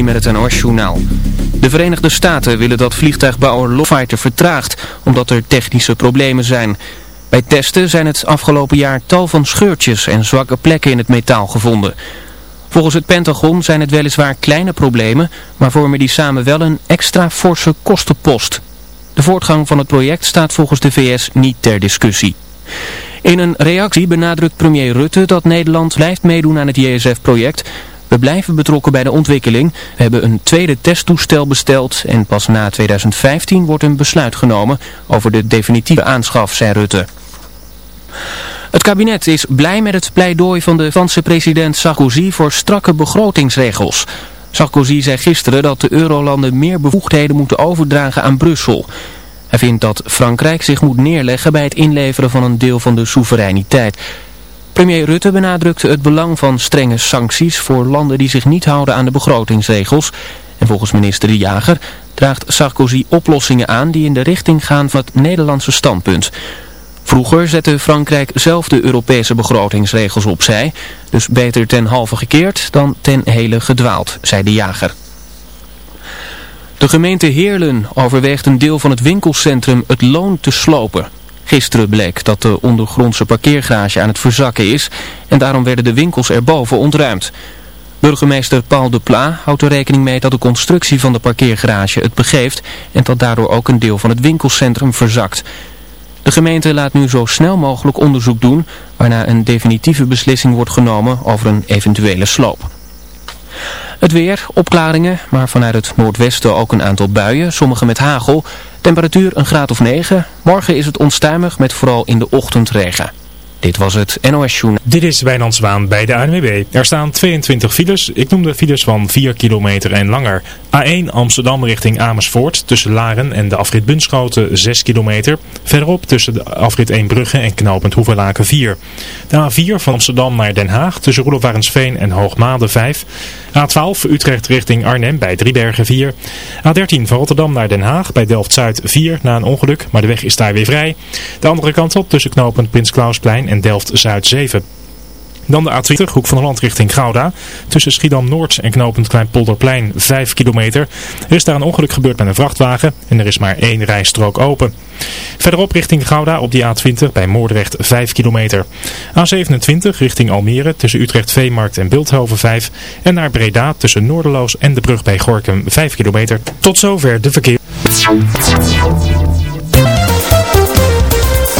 Met het NOS-journaal. De Verenigde Staten willen dat vliegtuigbouwer Lockheed vertraagt, omdat er technische problemen zijn. Bij testen zijn het afgelopen jaar tal van scheurtjes en zwakke plekken in het metaal gevonden. Volgens het Pentagon zijn het weliswaar kleine problemen, maar vormen die samen wel een extra forse kostenpost. De voortgang van het project staat volgens de VS niet ter discussie. In een reactie benadrukt premier Rutte dat Nederland blijft meedoen aan het JSF-project. We blijven betrokken bij de ontwikkeling. We hebben een tweede testtoestel besteld en pas na 2015 wordt een besluit genomen over de definitieve aanschaf, zei Rutte. Het kabinet is blij met het pleidooi van de Franse president Sarkozy voor strakke begrotingsregels. Sarkozy zei gisteren dat de eurolanden meer bevoegdheden moeten overdragen aan Brussel. Hij vindt dat Frankrijk zich moet neerleggen bij het inleveren van een deel van de soevereiniteit. Premier Rutte benadrukte het belang van strenge sancties voor landen die zich niet houden aan de begrotingsregels. En volgens minister De Jager draagt Sarkozy oplossingen aan die in de richting gaan van het Nederlandse standpunt. Vroeger zette Frankrijk zelf de Europese begrotingsregels opzij. Dus beter ten halve gekeerd dan ten hele gedwaald, zei De Jager. De gemeente Heerlen overweegt een deel van het winkelcentrum het loon te slopen. Gisteren bleek dat de ondergrondse parkeergarage aan het verzakken is en daarom werden de winkels erboven ontruimd. Burgemeester Paul de Pla houdt er rekening mee dat de constructie van de parkeergarage het begeeft en dat daardoor ook een deel van het winkelcentrum verzakt. De gemeente laat nu zo snel mogelijk onderzoek doen waarna een definitieve beslissing wordt genomen over een eventuele sloop. Het weer, opklaringen, maar vanuit het noordwesten ook een aantal buien, sommige met hagel. Temperatuur een graad of 9. Morgen is het onstuimig met vooral in de ochtend regen. Dit was het NOS Journal. Dit is Wijnand Zwaan bij de ANWB. Er staan 22 files. Ik noem de files van 4 kilometer en langer. A1 Amsterdam richting Amersfoort tussen Laren en de afrit Bunschoten 6 kilometer. Verderop tussen de afrit Eembrugge en knooppunt Hoeverlaken 4. De A4 van Amsterdam naar Den Haag tussen Roelofarensveen en Hoogmade 5. A12 Utrecht richting Arnhem bij Driebergen 4. A13 van Rotterdam naar Den Haag bij Delft-Zuid 4 na een ongeluk, maar de weg is daar weer vrij. De andere kant op tussen knooppunt Prins Klausplein en Delft-Zuid 7. Dan de A20, hoek van Holland richting Gouda. Tussen Schiedam-Noord en knooppunt Kleinpolderplein 5 kilometer. Er is daar een ongeluk gebeurd met een vrachtwagen en er is maar één rijstrook open. Verderop richting Gouda op die A20 bij Moordrecht 5 kilometer. A27 richting Almere tussen Utrecht Veemarkt en Beeldhoven 5. En naar Breda tussen Noorderloos en de brug bij Gorkum 5 kilometer. Tot zover de verkeer.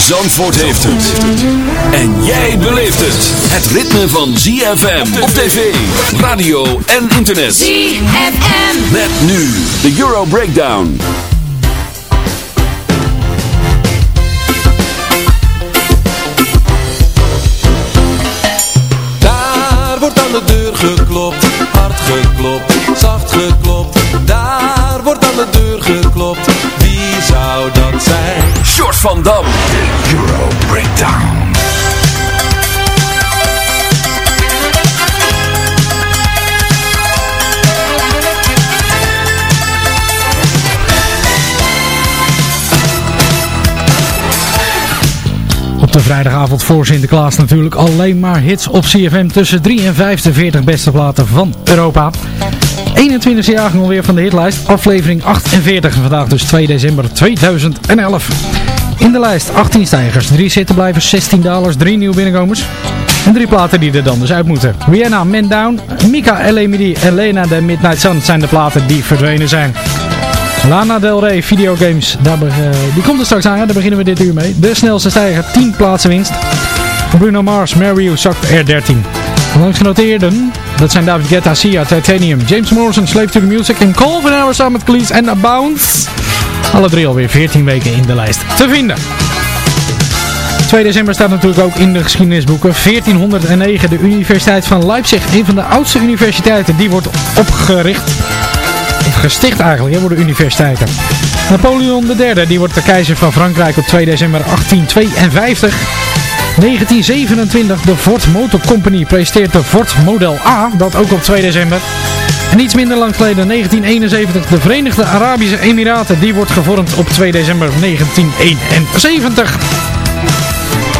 Zandvoort heeft het. En jij beleeft het. Het ritme van ZFM op tv, radio en internet. ZFM. Met nu de Euro Breakdown. Daar wordt aan de deur geklopt, van Dam. Euro Breakdown. Op de vrijdagavond voor Sinterklaas natuurlijk alleen maar hits op CFM tussen 3 en 5 de 40 beste platen van Europa. 21e jaargang alweer van de hitlijst, aflevering 48 en vandaag dus 2 december 2011. In de lijst 18 stijgers, 3 zittenblijvers, 16 dalers, 3 nieuwe binnenkomers. En drie platen die er dan dus uit moeten. Rihanna, Man Down, Mika, L.A. Midi en Lena de Midnight Sun zijn de platen die verdwenen zijn. Lana Del Rey Videogames, daar, uh, die komt er straks aan, daar beginnen we dit uur mee. De snelste stijger, 10 plaatsen winst. Bruno Mars, Mary You, zakt er 13. Langs genoteerden, dat zijn David Guetta, Sia, Titanium, James Morrison, Slave to the Music en Calvin Harris samen met Police en Bounce. Alle drie alweer 14 weken in de lijst te vinden. 2 december staat natuurlijk ook in de geschiedenisboeken. 1409, de Universiteit van Leipzig, een van de oudste universiteiten, die wordt opgericht. Of gesticht eigenlijk, worden universiteiten. Napoleon III, die wordt de keizer van Frankrijk op 2 december 1852. 1927, de Ford Motor Company presenteert de Ford Model A, dat ook op 2 december. En iets minder lang geleden, 1971, de Verenigde Arabische Emiraten, die wordt gevormd op 2 december 1971.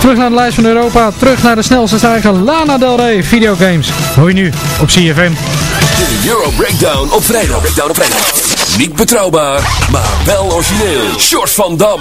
Terug naar de lijst van Europa, terug naar de snelste stijger Lana Del Rey Videogames. Hoor je nu op CFM. De Euro Breakdown op vrijdag. Breakdown op vrijdag. Niet betrouwbaar, maar wel origineel. Short van Dam.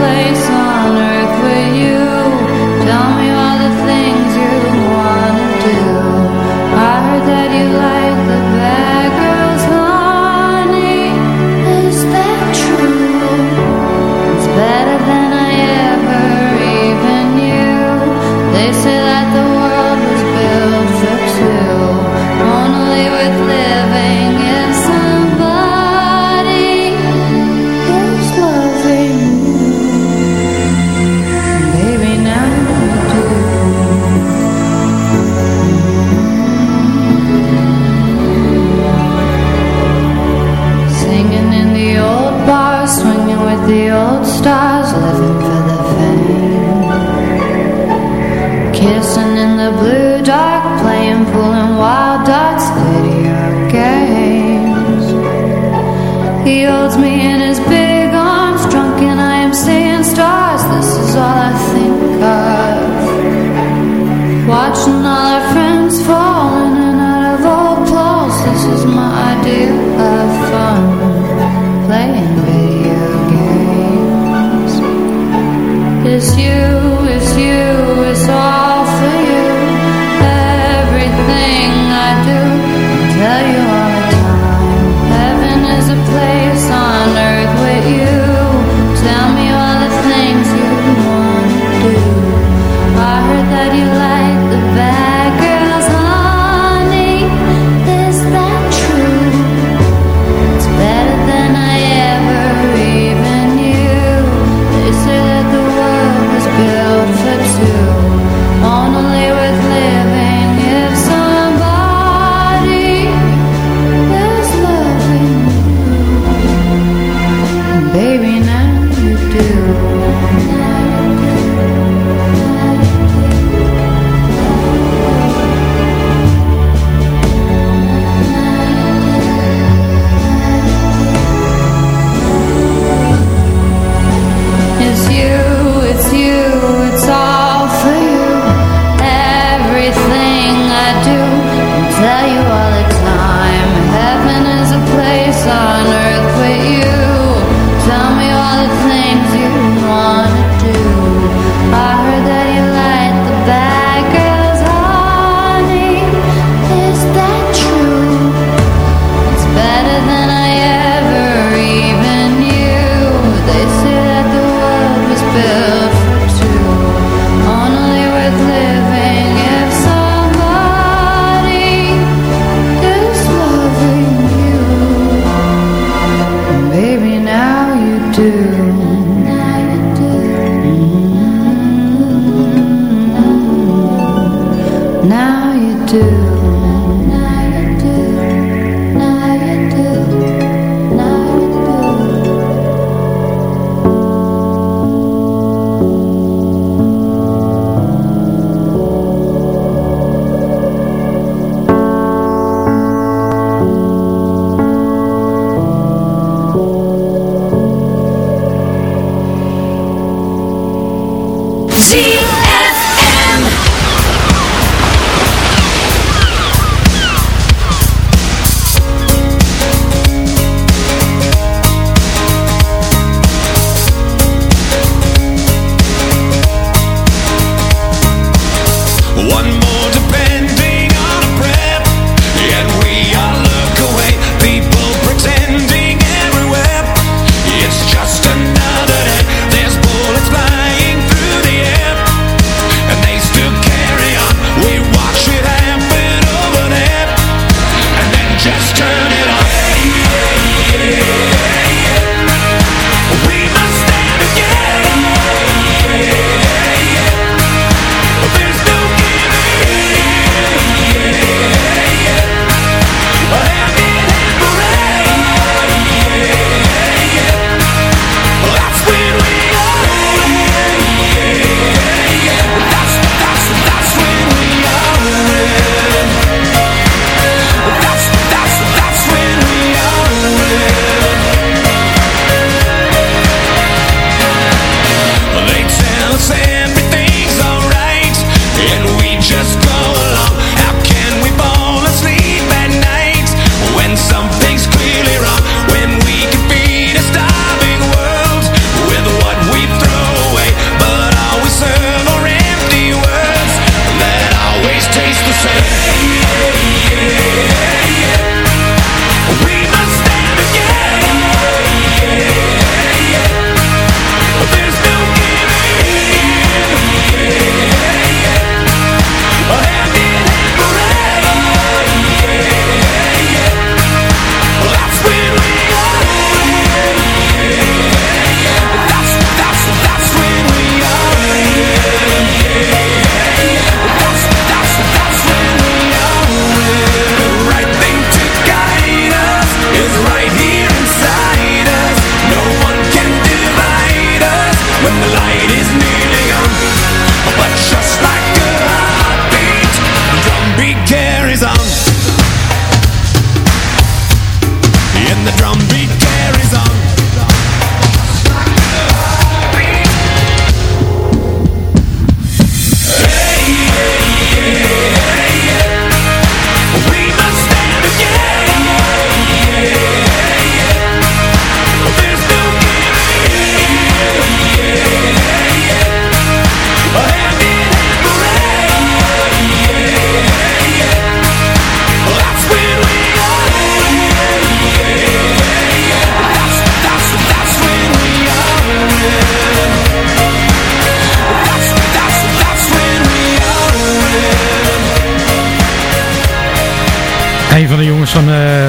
place on earth with you.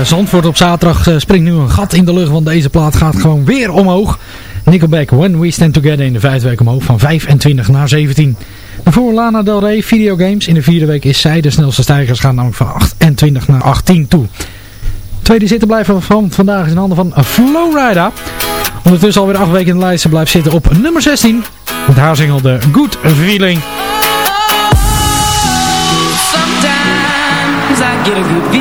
Zandvoort op zaterdag uh, springt nu een gat in de lucht, want deze plaat gaat gewoon weer omhoog. Nickelback, When We Stand Together in de vijfde week omhoog van 25 naar 17. Daarvoor Lana Del Rey, Videogames. In de vierde week is zij de snelste stijgers, gaan namelijk van 28 naar 18 toe. Tweede zitten blijven van vandaag is in handen van Flowrider. Ondertussen alweer acht weken in de lijst. Ze blijft zitten op nummer 16. Met haar single The Good Feeling. Sometimes I get a good feeling.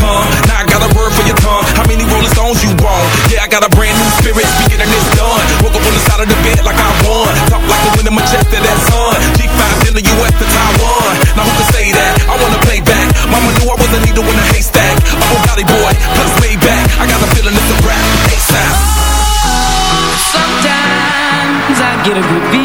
out of the bed like I won. Talk like the wind in my chest to that sun. G5 in the US to Taiwan. Now who can say that? I wanna play back. Mama knew I was a needle in a haystack. I'm a valley boy, plus way back. I got a feeling it's a rap. ASAP. Oh, sometimes I get a good beat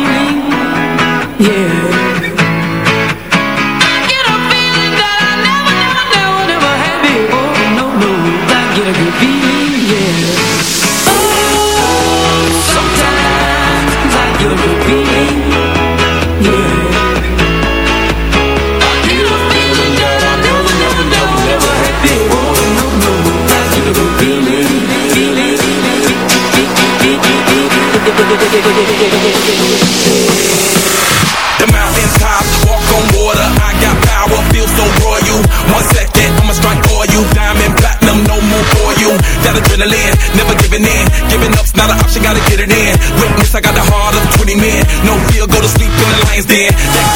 No fear, go to sleep in the lion's den. That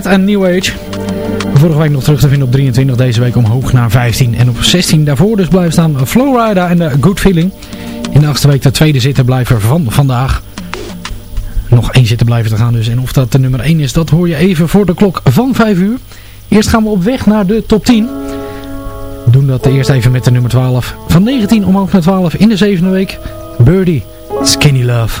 Rodet en New Age. Vorige week nog terug te vinden op 23. Deze week omhoog naar 15. En op 16 daarvoor dus blijven staan Flowrider en de Good Feeling. In de achtste week de tweede zittenblijver van vandaag. Nog één zitten blijven te gaan dus. En of dat de nummer 1 is, dat hoor je even voor de klok van 5 uur. Eerst gaan we op weg naar de top 10. We doen dat eerst even met de nummer 12. Van 19 omhoog naar 12 in de zevende week. Birdie, Skinny Love.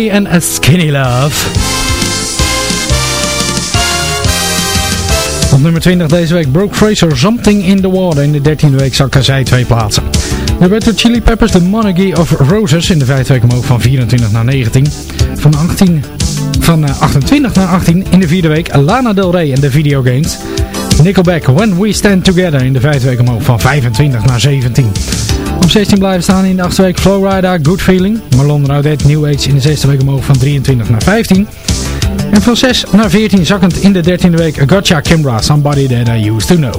van A Birdie en A Skinny Love. Op nummer 20 deze week Brooke Fraser Something in the Water. In de 13e week zakken zij twee plaatsen. De Red Hot Chili Peppers The Monarchy of Roses in de vijfde week omhoog van 24 naar 19. Van 18, van eh, 28 naar 18. In de vierde week Lana Del Rey en de videogames. Nickelback When We Stand Together in de vijfde week omhoog van 25 naar 17. Op 16 blijven staan in de achtste week Flowrider Good Feeling. Marlon Raudet New Age in de zesde week omhoog van 23 naar 15. En van 6 naar 14 zakkend in de dertiende week Gotcha Kimbra Somebody That I Used To Know.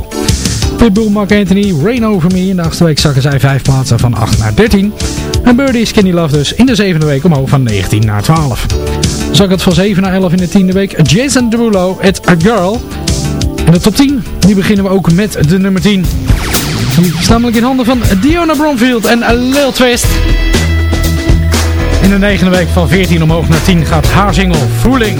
Pitbull, Mark Anthony, Rain Over Me. In de achtste week zakken zij 5 plaatsen van 8 naar 13. En Birdie Skinny Love dus in de zevende week omhoog van 19 naar 12. Zakkend van 7 naar 11 in de tiende week Jason Derulo, It's A Girl. En de top 10, die beginnen we ook met de nummer 10. Die is namelijk in handen van Diona Bromfield en Lil Twist. In de negende week van 14 omhoog naar 10 gaat haar single Fooling.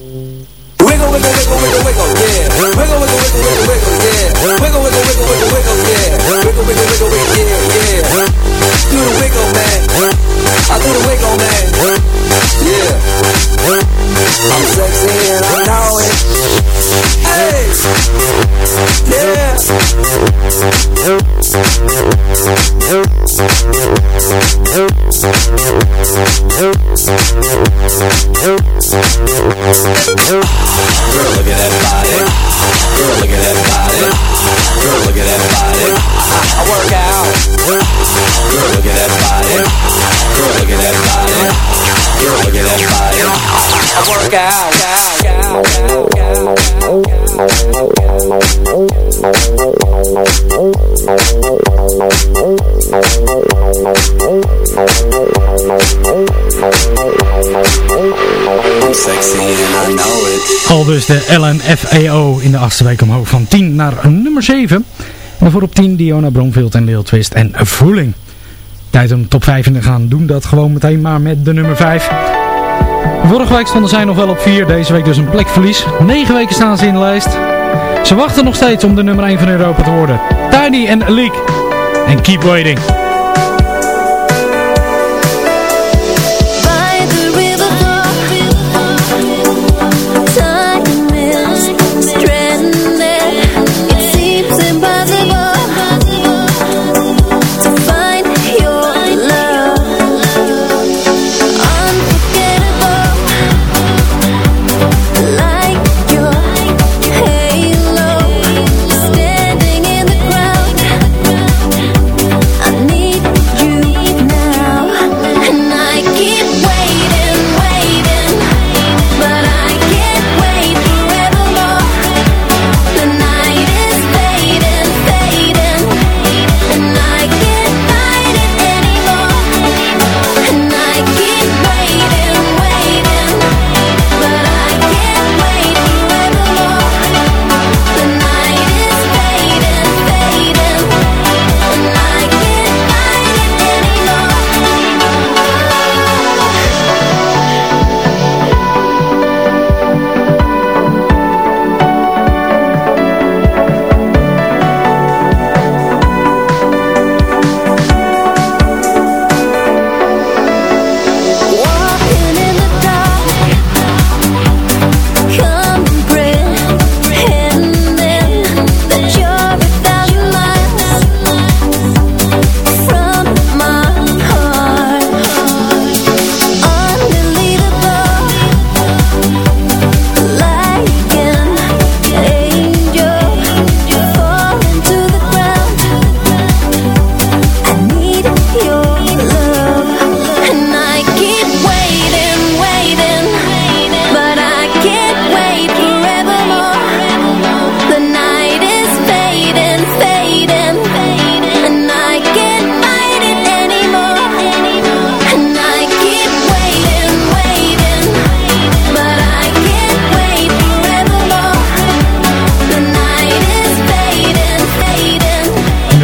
Dus de LNFAO in de achtste week omhoog van 10 naar nummer 7. En daarvoor op 10 Diona Bromfield en Lil Twist en Voeling. Tijd om top 5 in te gaan. Doen dat gewoon meteen maar met de nummer 5. Vorige week stonden zij nog wel op 4. Deze week dus een plekverlies. 9 weken staan ze in de lijst. Ze wachten nog steeds om de nummer 1 van Europa te worden. Tiny en Leak. En Keep Waiting.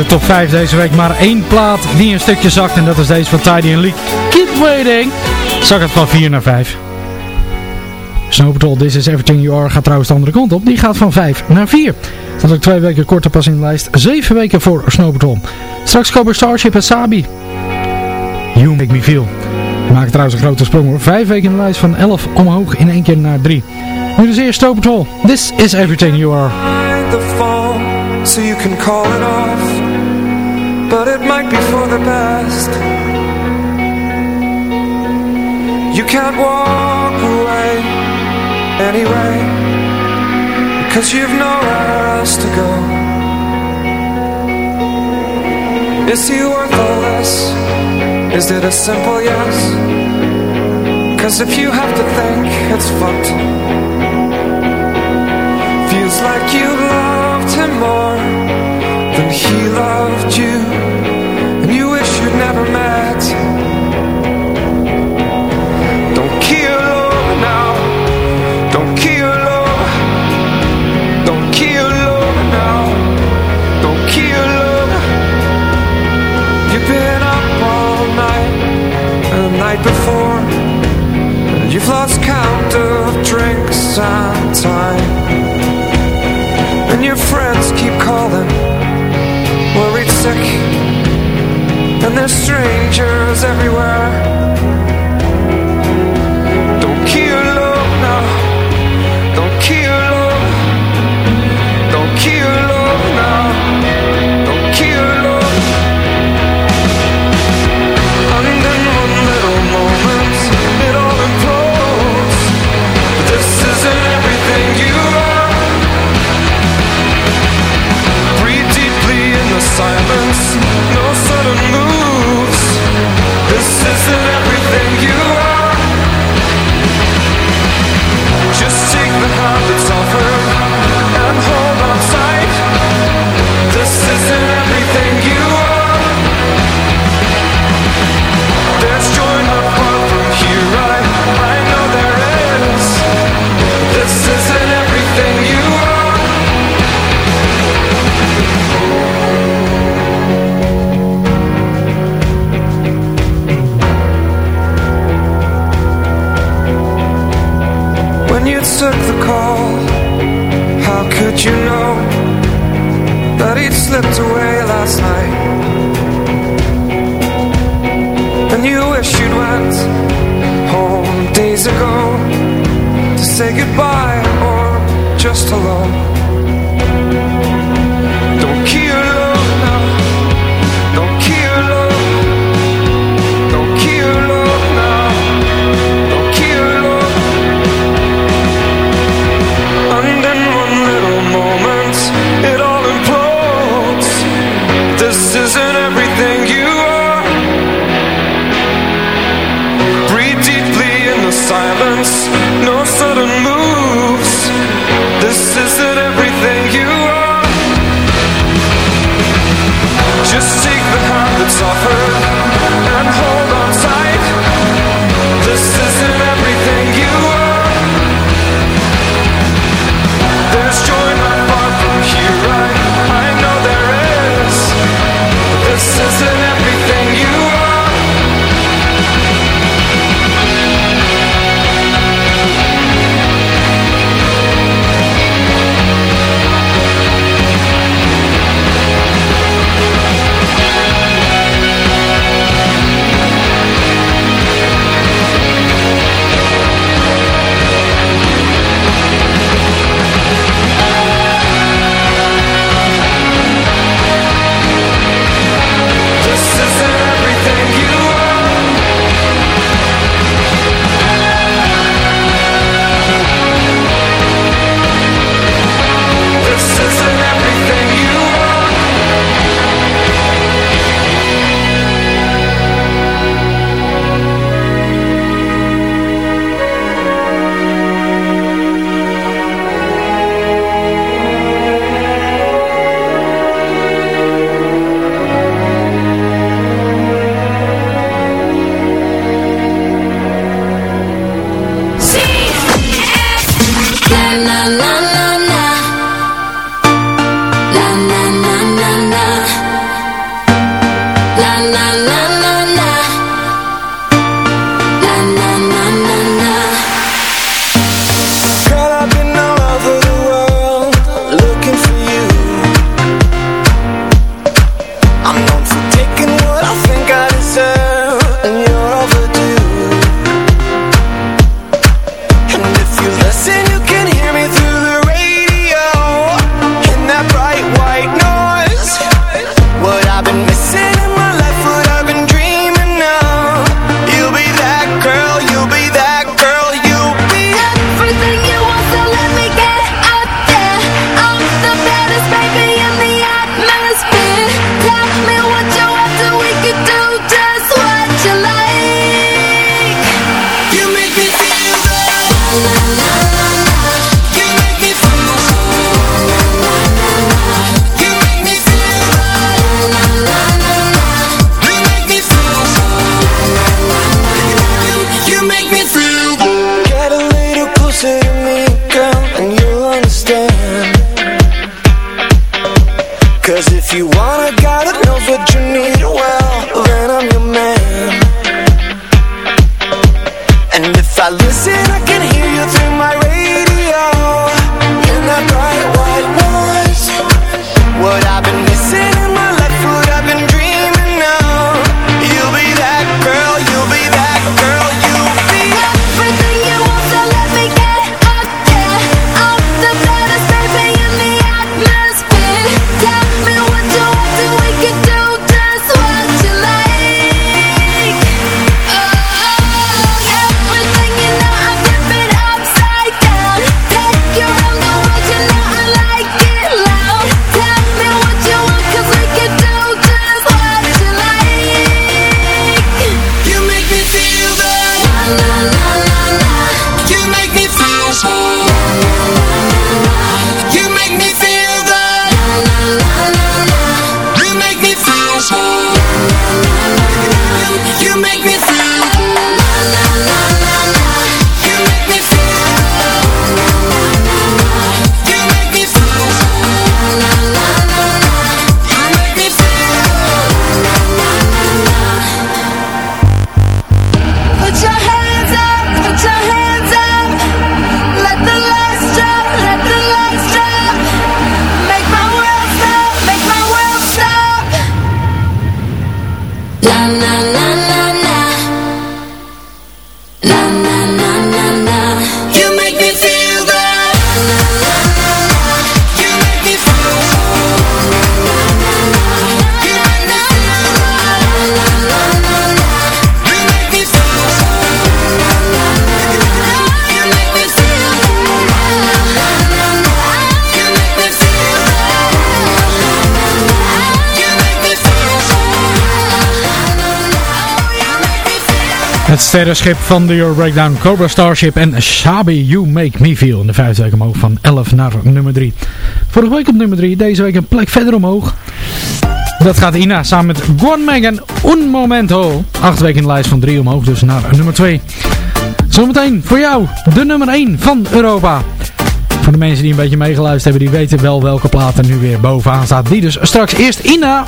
Top 5 deze week maar één plaat die een stukje zakt. En dat is deze van Tidy Lee. Keep waiting. Zak het van 4 naar 5. Snow Patrol, This Is Everything You Are gaat trouwens de andere kant op. Die gaat van 5 naar 4. Dat is ook twee weken korter pas in de lijst. 7 weken voor Snow Patrol. Straks komen Starship en Sabi. You Make Me Feel. We maken trouwens een grote sprong hoor. 5 weken in de lijst van 11 omhoog in één keer naar 3. Nu dus eerst Snow Patrol. This Is Everything You Are. so you can call it off But it might be for the best You can't walk away anyway Because you've nowhere else to go Is he worthless? Is it a simple yes? Cause if you have to think, it's fucked Feels like you loved him more than he loved you strangers everywhere last night. And you wish you'd went Home days ago To say goodbye Or just hello sterrenschip van de Euro Breakdown Cobra Starship en Shabi You Make Me Feel. In de vijfde week omhoog van 11 naar nummer 3. Vorige week op nummer 3, deze week een plek verder omhoog. Dat gaat Ina samen met Gwan Megan Un Momento. Acht weken in de lijst van 3 omhoog, dus naar nummer 2. Zometeen voor jou de nummer 1 van Europa. Voor de mensen die een beetje meegeluisterd hebben, die weten wel welke plaat er nu weer bovenaan staat. Die dus straks eerst Ina.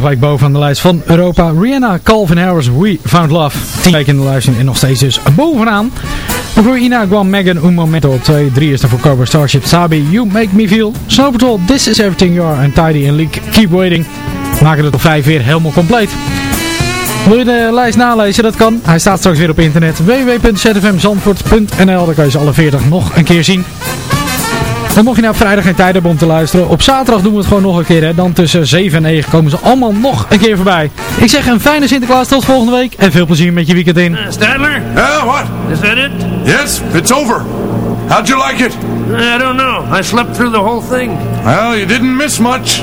Vorige week bovenaan de lijst van Europa. Rihanna, Calvin Harris, We Found Love. 10 weken in de lijst en nog steeds dus bovenaan. En voor Ina Guam, Megan, Un Momento op 2. 3 is er voor Cobra Starship, Sabi, You Make Me Feel. Snow Patrol, This Is Everything You Are. En Tidy en Leak, Keep Waiting. Maken het op 5 weer helemaal compleet. Wil je de lijst nalezen? Dat kan. Hij staat straks weer op internet. www.zfmzandvoort.nl Daar kan je ze alle 40 nog een keer zien. En mocht je nou vrijdag geen tijd hebben om te luisteren, op zaterdag doen we het gewoon nog een keer. Hè. Dan tussen 7 en 9 komen ze allemaal nog een keer voorbij. Ik zeg een fijne Sinterklaas tot volgende week en veel plezier met je weekend in. Stadler? Yeah, what? Is that it? Yes, it's over. How'd you like it? I don't know. I slept through the whole thing. Well, you didn't miss much.